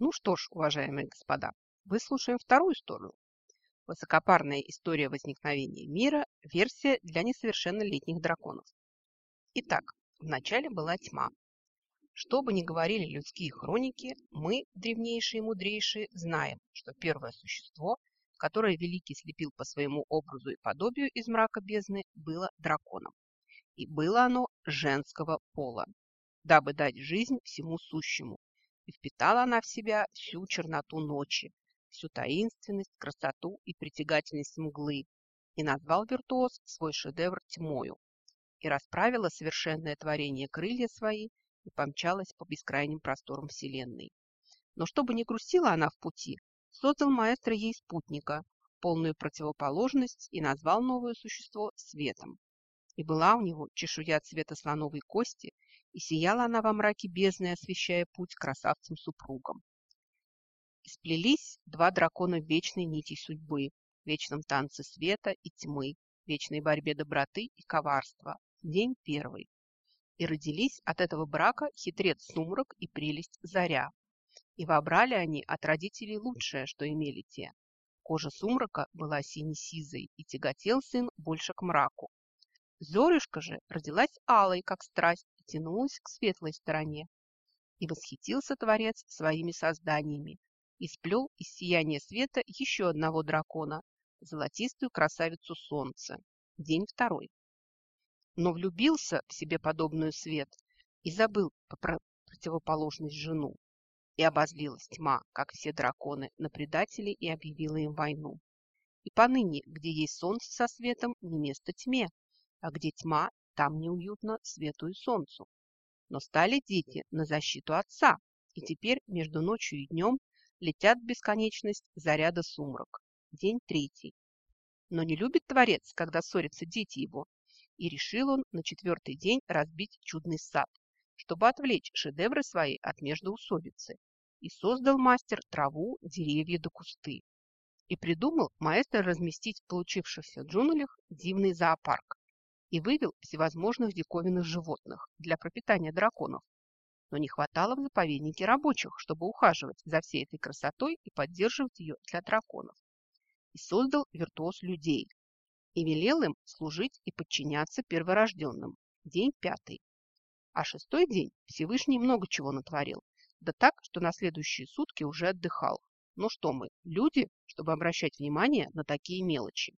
Ну что ж, уважаемые господа, выслушаем вторую сторону. Высокопарная история возникновения мира – версия для несовершеннолетних драконов. Итак, вначале была тьма. Что бы ни говорили людские хроники, мы, древнейшие и мудрейшие, знаем, что первое существо, которое Великий слепил по своему образу и подобию из мрака бездны, было драконом. И было оно женского пола, дабы дать жизнь всему сущему. И впитала она в себя всю черноту ночи, всю таинственность, красоту и притягательность мглы, и назвал виртуоз свой шедевр тьмою, и расправила совершенное творение крылья свои и помчалась по бескрайним просторам Вселенной. Но чтобы не грустила она в пути, создал маэстро ей спутника, полную противоположность, и назвал новое существо Светом. И была у него чешуя цвета слоновой кости, и сияла она во мраке бездны, освещая путь красавцам-супругам. И сплелись два дракона вечной нити судьбы, вечном танце света и тьмы, вечной борьбе доброты и коварства. День первый и родились от этого брака хитрец Сумрак и прелесть Заря. И вобрали они от родителей лучшее, что имели те. Кожа Сумрака была сине-сизой, и тяготел сын больше к мраку. Зорюшка же родилась алой, как страсть, и тянулась к светлой стороне. И восхитился Творец своими созданиями, и сплел из сияния света еще одного дракона, золотистую красавицу солнца. День второй но влюбился в себе подобную свет и забыл про противоположность жену. И обозлилась тьма, как все драконы, на предателей и объявила им войну. И поныне, где есть солнце со светом, не место тьме, а где тьма, там неуютно свету и солнцу. Но стали дети на защиту отца, и теперь между ночью и днем летят в бесконечность заряда сумрак. День третий. Но не любит Творец, когда ссорятся дети его, и решил он на четвертый день разбить чудный сад, чтобы отвлечь шедевры свои от междоусобицы. И создал мастер траву, деревья да кусты. И придумал маэстро разместить в получившихся джунглях дивный зоопарк и вывел всевозможных диковинных животных для пропитания драконов. Но не хватало в заповеднике рабочих, чтобы ухаживать за всей этой красотой и поддерживать ее для драконов. И создал виртуоз людей, и велел им служить и подчиняться перворожденным. День пятый. А шестой день Всевышний много чего натворил, да так, что на следующие сутки уже отдыхал. Ну что мы, люди, чтобы обращать внимание на такие мелочи?